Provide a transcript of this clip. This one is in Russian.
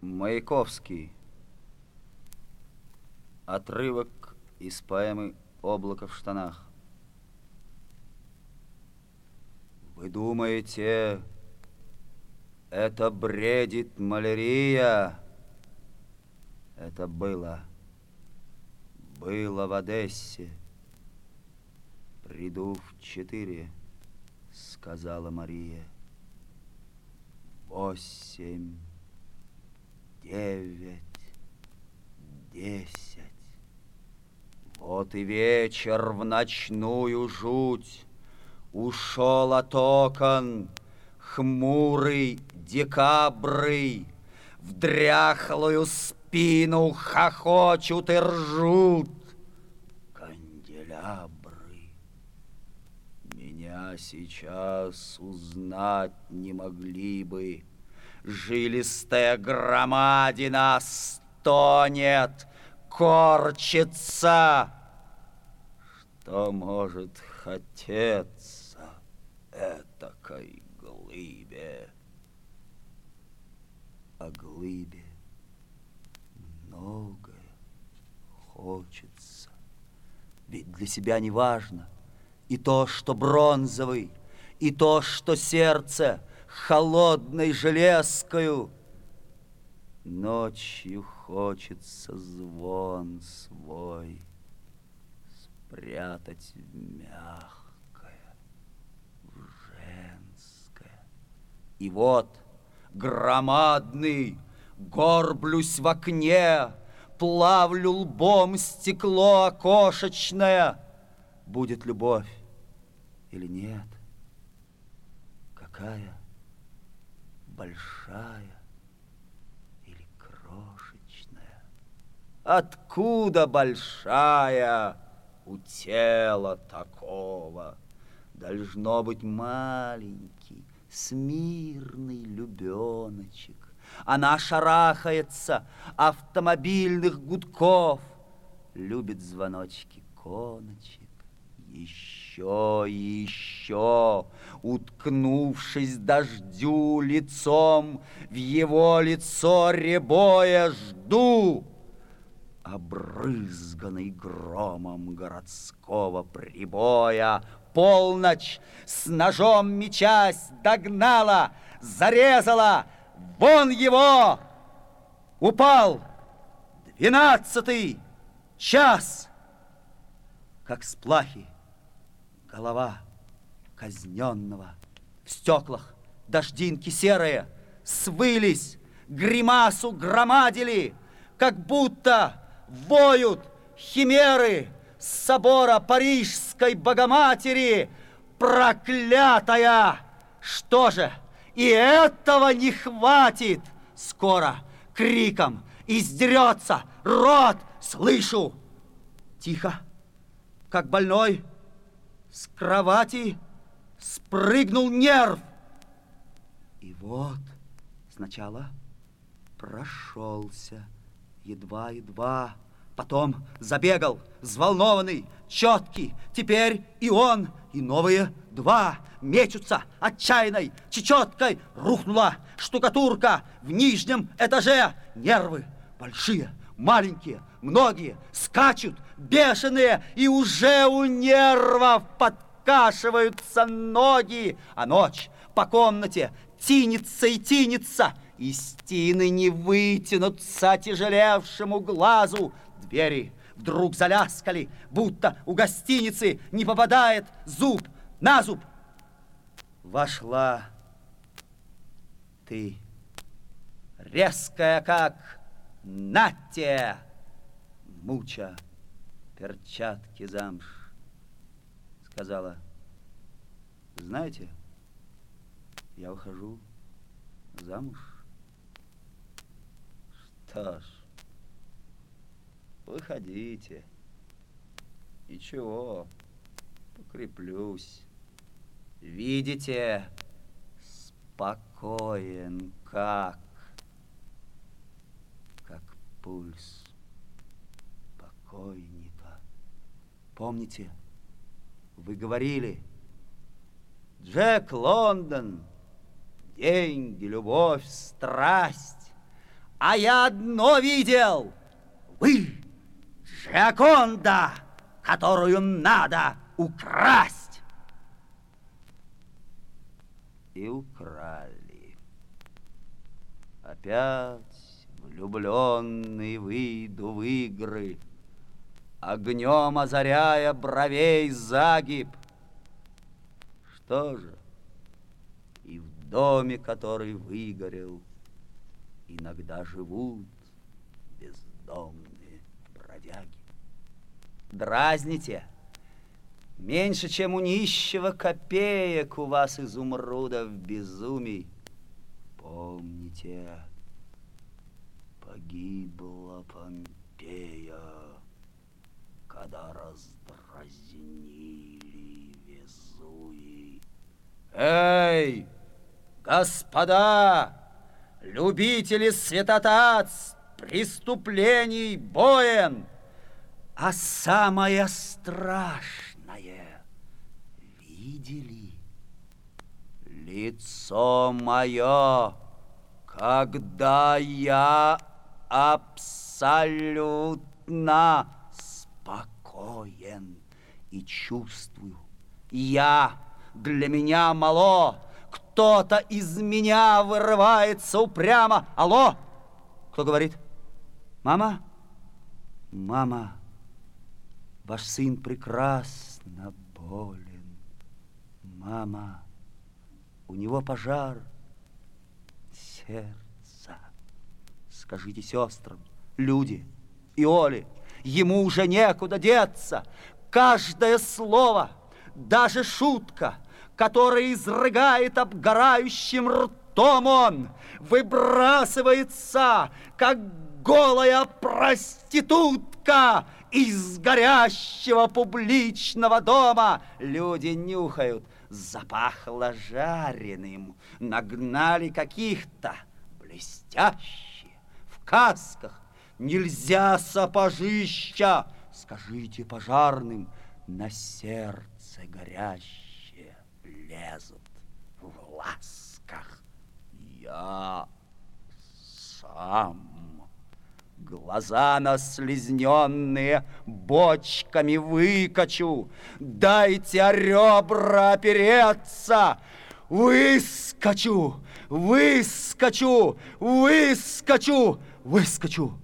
Маяковский. Отрывок из поэмы «Облако в штанах». Вы думаете, это бредит малярия? Это было. Было в Одессе. Приду в четыре, сказала Мария. Восемь девять, десять. Вот и вечер в ночную жуть Ушел от окон хмурый, декабрый, В дряхлую спину хохочут и ржут канделябры. Меня сейчас узнать не могли бы, Жилистая громадина стонет, корчится. Что может хотеться этакой глыбе? О глыбе многое хочется. Ведь для себя не важно и то, что бронзовый, и то, что сердце — холодной железкою. Ночью хочется звон свой спрятать в мягкое, в женское. И вот громадный, горблюсь в окне, плавлю лбом стекло окошечное. Будет любовь или нет? Какая? Большая или крошечная? Откуда большая у тела такого? Должно быть маленький, смирный любеночек. Она шарахается автомобильных гудков, любит звоночки коночек. Еще и еще уткнувшись дождю лицом, в его лицо ребоя жду, обрызганный громом городского прибоя. Полночь с ножом мечась догнала, зарезала, вон его! Упал двенадцатый час, как с плахи голова казненного. В стеклах дождинки серые свылись, гримасу громадили, как будто воют химеры с собора Парижской Богоматери, проклятая! Что же, и этого не хватит! Скоро криком издерется рот, слышу! Тихо, как больной, с кровати спрыгнул нерв. И вот сначала прошелся, едва-едва, потом забегал, взволнованный, четкий. Теперь и он, и новые два мечутся отчаянной чечеткой. Рухнула штукатурка в нижнем этаже. Нервы большие, маленькие, многие скачут, бешеные, и уже у нервов подкашиваются ноги, а ночь по комнате тинется и тинется, и стены не вытянутся тяжелевшему глазу. Двери вдруг заляскали, будто у гостиницы не попадает зуб на зуб. Вошла ты, резкая как Нате! Муча перчатки замш, сказала. Знаете, я ухожу замуж. Что ж, выходите. Ничего, покреплюсь. Видите, спокоен как пульс покойника. Помните, вы говорили, Джек Лондон, деньги, любовь, страсть, А я одно видел. Вы, Джаконда, которую надо украсть. И украли. Опять влюбленный выйду в игры, Огнем озаряя бровей загиб. Что же, и в доме, который выгорел, Иногда живут бездомные бродяги. Дразните, меньше, чем у нищего копеек у вас изумрудов безумий. Помните, погибла Помпея, когда раздразнили Везуи. Эй, господа, любители святотатств, преступлений, боен, а самое страшное видели лицо мое, когда я абсолютно спокоен и чувствую, я для меня мало, кто-то из меня вырывается упрямо. Алло! Кто говорит? Мама? Мама, ваш сын прекрасно болен. Мама, у него пожар сердца. Скажите сестрам, люди и Оле, ему уже некуда деться. Каждое слово, даже шутка — который изрыгает обгорающим ртом он, выбрасывается, как голая проститутка из горящего публичного дома. Люди нюхают, запахло жареным, нагнали каких-то блестящие в касках. Нельзя сапожища, скажите пожарным, на сердце горящее лезут в ласках. Я сам глаза наслизненные бочками выкачу, дайте ребра опереться, выскочу, выскочу, выскочу, выскочу.